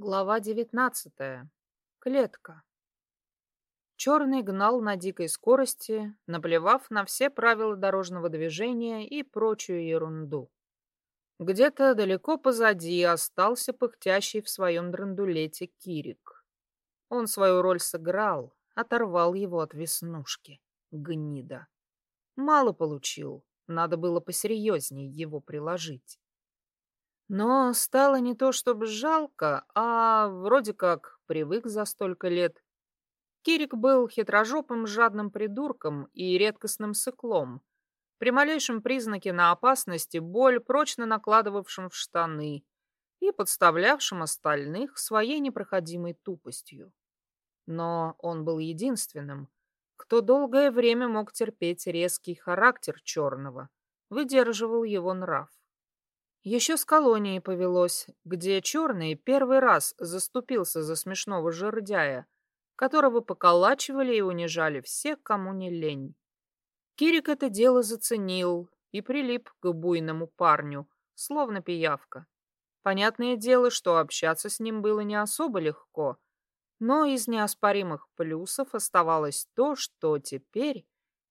Глава девятнадцатая. Клетка. Черный гнал на дикой скорости, наплевав на все правила дорожного движения и прочую ерунду. Где-то далеко позади остался пыхтящий в своем драндулете Кирик. Он свою роль сыграл, оторвал его от веснушки. Гнида. Мало получил, надо было посерьезнее его приложить. Но стало не то чтобы жалко, а вроде как привык за столько лет. Кирик был хитрожопым жадным придурком и редкостным сыклом, при малейшем признаке на опасности боль прочно накладывавшим в штаны и подставлявшим остальных своей непроходимой тупостью. Но он был единственным, кто долгое время мог терпеть резкий характер черного, выдерживал его нрав. Еще с колонией повелось, где черный первый раз заступился за смешного жердяя, которого поколачивали и унижали все, кому не лень. Кирик это дело заценил и прилип к буйному парню, словно пиявка. Понятное дело, что общаться с ним было не особо легко, но из неоспоримых плюсов оставалось то, что теперь,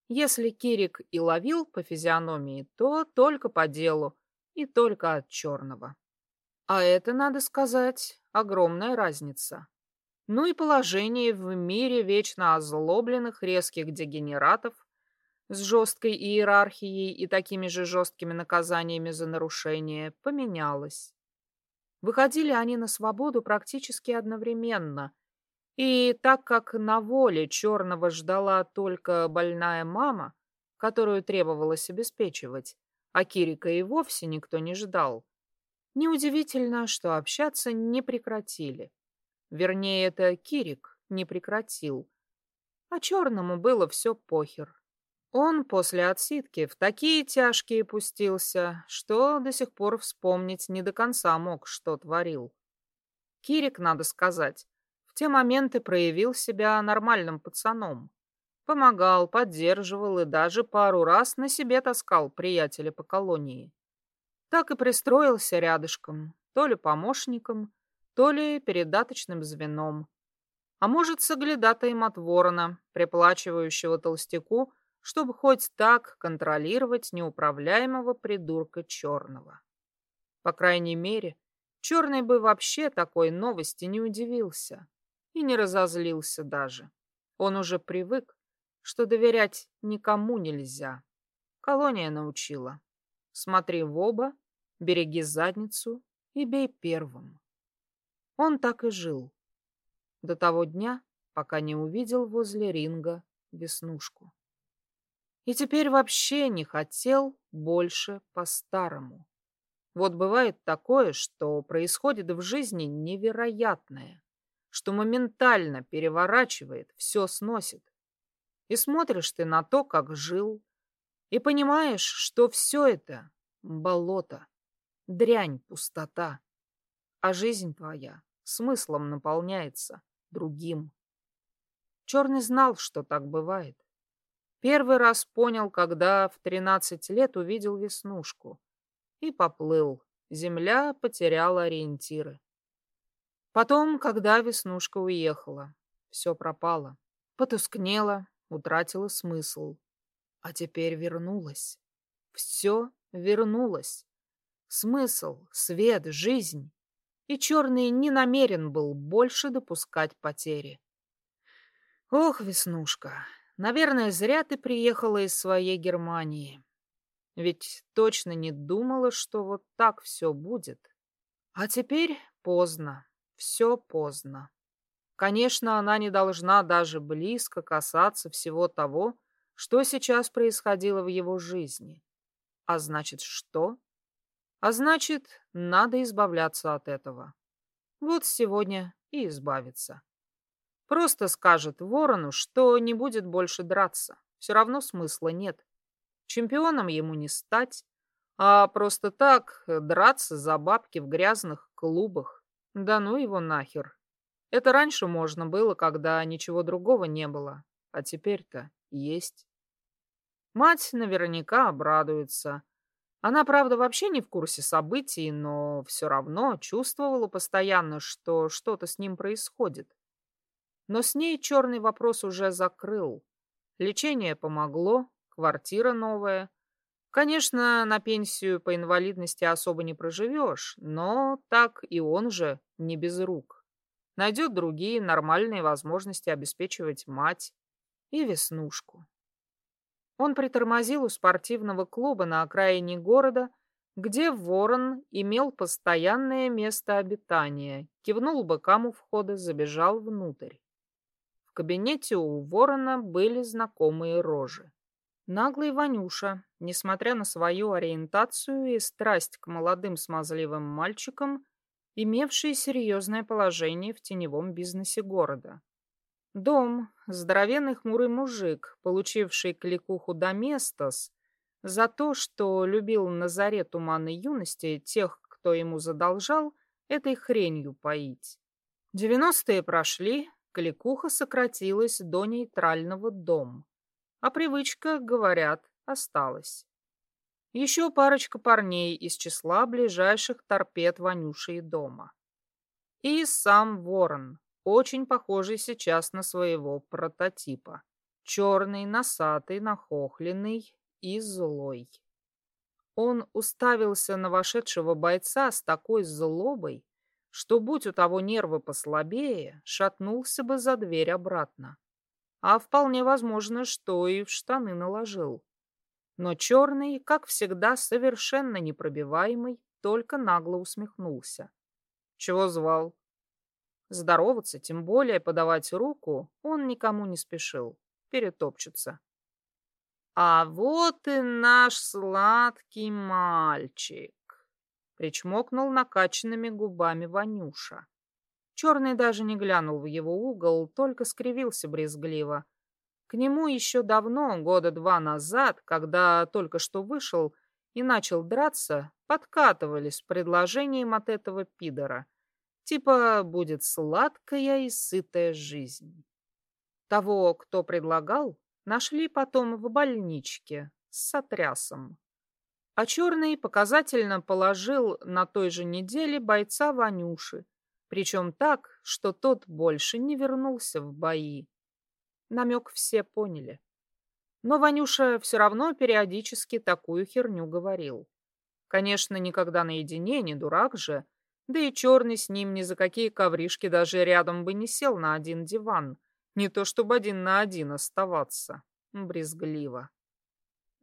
если Кирик и ловил по физиономии, то только по делу, и только от черного. А это, надо сказать, огромная разница. Ну и положение в мире вечно озлобленных резких дегенератов с жесткой иерархией и такими же жесткими наказаниями за нарушение поменялось. Выходили они на свободу практически одновременно, и так как на воле черного ждала только больная мама, которую требовалось обеспечивать, а Кирика и вовсе никто не ждал. Неудивительно, что общаться не прекратили. Вернее, это Кирик не прекратил. А черному было все похер. Он после отсидки в такие тяжкие пустился, что до сих пор вспомнить не до конца мог, что творил. Кирик, надо сказать, в те моменты проявил себя нормальным пацаном. Помогал, поддерживал и даже пару раз на себе таскал приятеля по колонии. Так и пристроился рядышком, то ли помощником, то ли передаточным звеном. А может, соглядатаем от ворона, приплачивающего толстяку, чтобы хоть так контролировать неуправляемого придурка черного. По крайней мере, черный бы вообще такой новости не удивился и не разозлился даже. Он уже привык, что доверять никому нельзя. Колония научила. Смотри в оба, береги задницу и бей первым. Он так и жил. До того дня, пока не увидел возле ринга веснушку. И теперь вообще не хотел больше по-старому. Вот бывает такое, что происходит в жизни невероятное, что моментально переворачивает, все сносит. И смотришь ты на то, как жил, и понимаешь, что все это — болото, дрянь, пустота, а жизнь твоя смыслом наполняется другим. Черный знал, что так бывает. Первый раз понял, когда в тринадцать лет увидел веснушку и поплыл. Земля потеряла ориентиры. Потом, когда веснушка уехала, все пропало, потускнело, утратила смысл. А теперь вернулась. Все вернулось. Смысл, свет, жизнь. И черный не намерен был больше допускать потери. Ох, Веснушка, наверное, зря ты приехала из своей Германии. Ведь точно не думала, что вот так все будет. А теперь поздно, все поздно. Конечно, она не должна даже близко касаться всего того, что сейчас происходило в его жизни. А значит, что? А значит, надо избавляться от этого. Вот сегодня и избавиться. Просто скажет ворону, что не будет больше драться. Все равно смысла нет. Чемпионом ему не стать, а просто так драться за бабки в грязных клубах. Да ну его нахер. Это раньше можно было, когда ничего другого не было, а теперь-то есть. Мать наверняка обрадуется. Она, правда, вообще не в курсе событий, но все равно чувствовала постоянно, что что-то с ним происходит. Но с ней черный вопрос уже закрыл. Лечение помогло, квартира новая. Конечно, на пенсию по инвалидности особо не проживешь, но так и он же не без рук. Найдет другие нормальные возможности обеспечивать мать и веснушку. Он притормозил у спортивного клуба на окраине города, где Ворон имел постоянное место обитания, кивнул быкам у входа, забежал внутрь. В кабинете у Ворона были знакомые рожи. Наглый Ванюша, несмотря на свою ориентацию и страсть к молодым смазливым мальчикам, имевший серьезное положение в теневом бизнесе города. Дом, здоровенный хмурый мужик, получивший кликуху Доместос за то, что любил на заре туманной юности тех, кто ему задолжал, этой хренью поить. Девяностые прошли, кликуха сократилась до нейтрального дом. А привычка, говорят, осталась. Еще парочка парней из числа ближайших торпед Ванюши и дома. И сам Ворон, очень похожий сейчас на своего прототипа. Черный, носатый, нахохленный и злой. Он уставился на вошедшего бойца с такой злобой, что, будь у того нервы послабее, шатнулся бы за дверь обратно. А вполне возможно, что и в штаны наложил. Но черный, как всегда, совершенно непробиваемый, только нагло усмехнулся. Чего звал? Здороваться, тем более подавать руку, он никому не спешил. Перетопчется. «А вот и наш сладкий мальчик!» Причмокнул накачанными губами Ванюша. Черный даже не глянул в его угол, только скривился брезгливо. К нему еще давно, года два назад, когда только что вышел и начал драться, подкатывали с предложением от этого пидора — Типа будет сладкая и сытая жизнь. Того, кто предлагал, нашли потом в больничке с сотрясом. А черный показательно положил на той же неделе бойца Ванюши, причем так, что тот больше не вернулся в бои. Намек все поняли. Но Ванюша все равно периодически такую херню говорил. Конечно, никогда наедине, не дурак же, да и черный с ним ни за какие ковришки даже рядом бы не сел на один диван. Не то чтобы один на один оставаться. Брезгливо.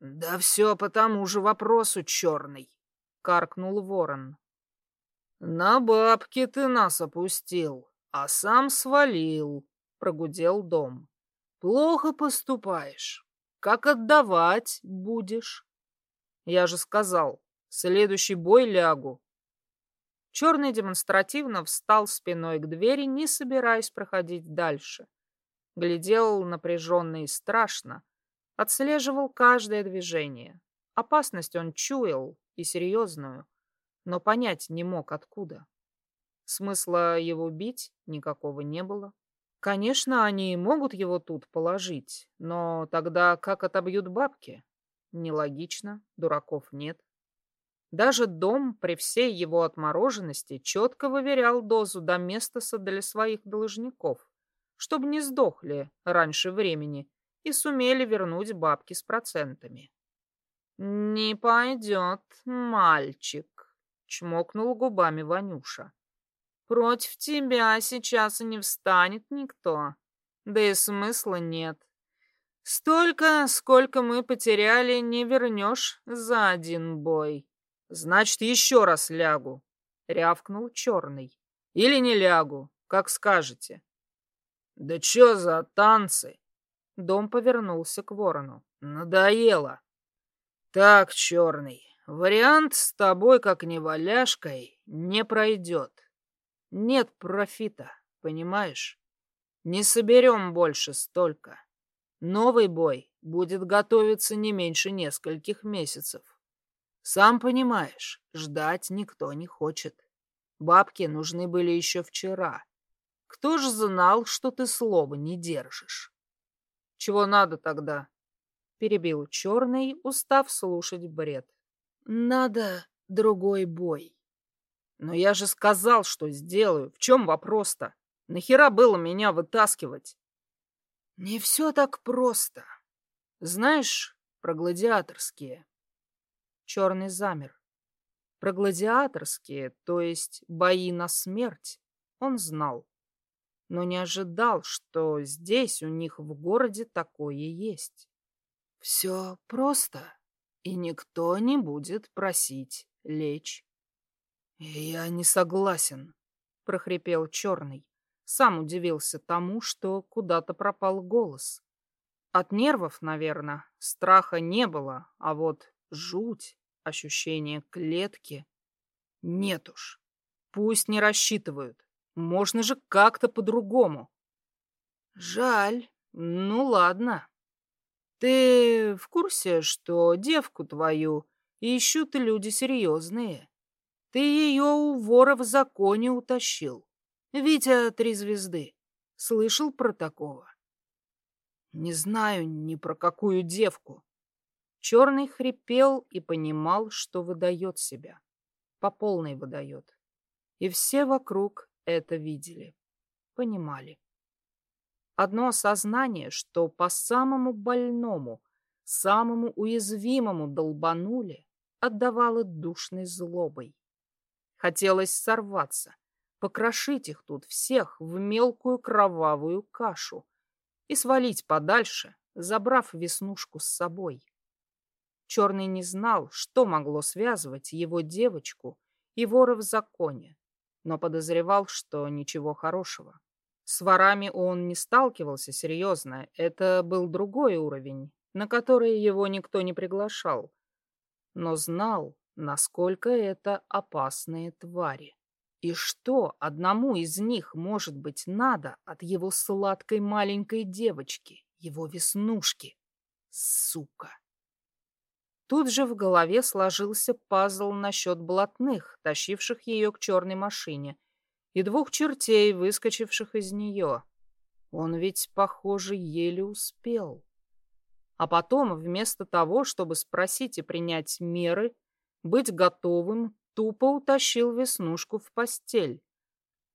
«Да все по тому же вопросу, черный!» — каркнул ворон. «На бабки ты нас опустил, а сам свалил», — прогудел дом. «Плохо поступаешь. Как отдавать будешь?» «Я же сказал, следующий бой лягу, Черный демонстративно встал спиной к двери, не собираясь проходить дальше. Глядел напряженно и страшно, отслеживал каждое движение. Опасность он чуял, и серьезную, но понять не мог откуда. Смысла его бить никакого не было. Конечно, они могут его тут положить, но тогда как отобьют бабки? Нелогично, дураков нет. Даже дом при всей его отмороженности четко выверял дозу доместоса для своих должников, чтобы не сдохли раньше времени и сумели вернуть бабки с процентами. «Не пойдет, мальчик», — чмокнул губами Ванюша. «Против тебя сейчас и не встанет никто, да и смысла нет. Столько, сколько мы потеряли, не вернешь за один бой». Значит, еще раз лягу, рявкнул черный. Или не лягу, как скажете. Да че за танцы? Дом повернулся к ворону. Надоело. Так, черный, вариант с тобой, как неваляшкой, не пройдет. Нет профита, понимаешь? Не соберем больше столько. Новый бой будет готовиться не меньше нескольких месяцев. Сам понимаешь, ждать никто не хочет. Бабки нужны были еще вчера. Кто ж знал, что ты слова не держишь? Чего надо тогда? Перебил черный, устав слушать бред. Надо другой бой. Но я же сказал, что сделаю. В чем вопрос-то? Нахера было меня вытаскивать? Не все так просто. Знаешь про гладиаторские? Черный замер. Про гладиаторские, то есть бои на смерть, он знал. Но не ожидал, что здесь у них в городе такое есть. Все просто, и никто не будет просить лечь. «Я не согласен», — прохрипел Черный. Сам удивился тому, что куда-то пропал голос. От нервов, наверное, страха не было, а вот жуть, ощущение клетки. Нет уж, пусть не рассчитывают. Можно же как-то по-другому. Жаль. Ну ладно. Ты в курсе, что девку твою ищут люди серьезные? Ты ее у вора в законе утащил. Витя три звезды. Слышал про такого? Не знаю ни про какую девку. Черный хрипел и понимал, что выдает себя. По полной выдает. И все вокруг это видели. Понимали. Одно осознание, что по самому больному, самому уязвимому долбанули, отдавало душной злобой. Хотелось сорваться, покрошить их тут всех в мелкую кровавую кашу и свалить подальше, забрав веснушку с собой. Черный не знал, что могло связывать его девочку и вора в законе, но подозревал, что ничего хорошего. С ворами он не сталкивался серьезно, это был другой уровень, на который его никто не приглашал, но знал, насколько это опасные твари. И что одному из них, может быть, надо от его сладкой маленькой девочки, его веснушки? Сука! Тут же в голове сложился пазл насчет блатных, тащивших ее к черной машине, и двух чертей, выскочивших из нее. Он ведь, похоже, еле успел. А потом, вместо того, чтобы спросить и принять меры, быть готовым, тупо утащил Веснушку в постель.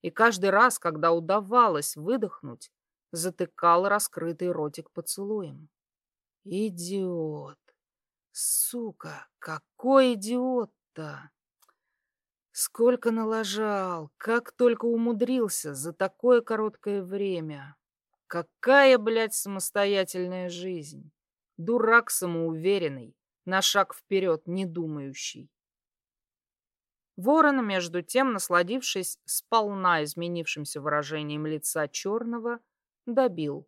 И каждый раз, когда удавалось выдохнуть, затыкал раскрытый ротик поцелуем. Идиот! Сука, какой идиот-то! Сколько налажал, как только умудрился за такое короткое время. Какая, блядь, самостоятельная жизнь! Дурак самоуверенный, на шаг вперед не думающий. Ворон, между тем, насладившись сполна изменившимся выражением лица черного, добил.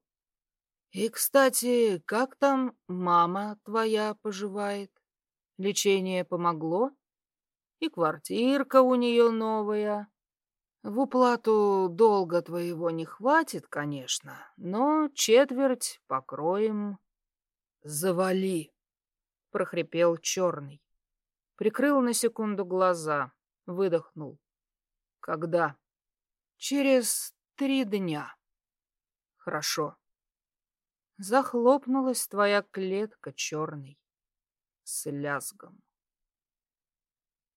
«И, кстати, как там мама твоя поживает? Лечение помогло? И квартирка у нее новая. В уплату долга твоего не хватит, конечно, но четверть покроем. Завали!» — прохрипел черный. Прикрыл на секунду глаза, выдохнул. «Когда?» «Через три дня». «Хорошо». Захлопнулась твоя клетка черный с лязгом.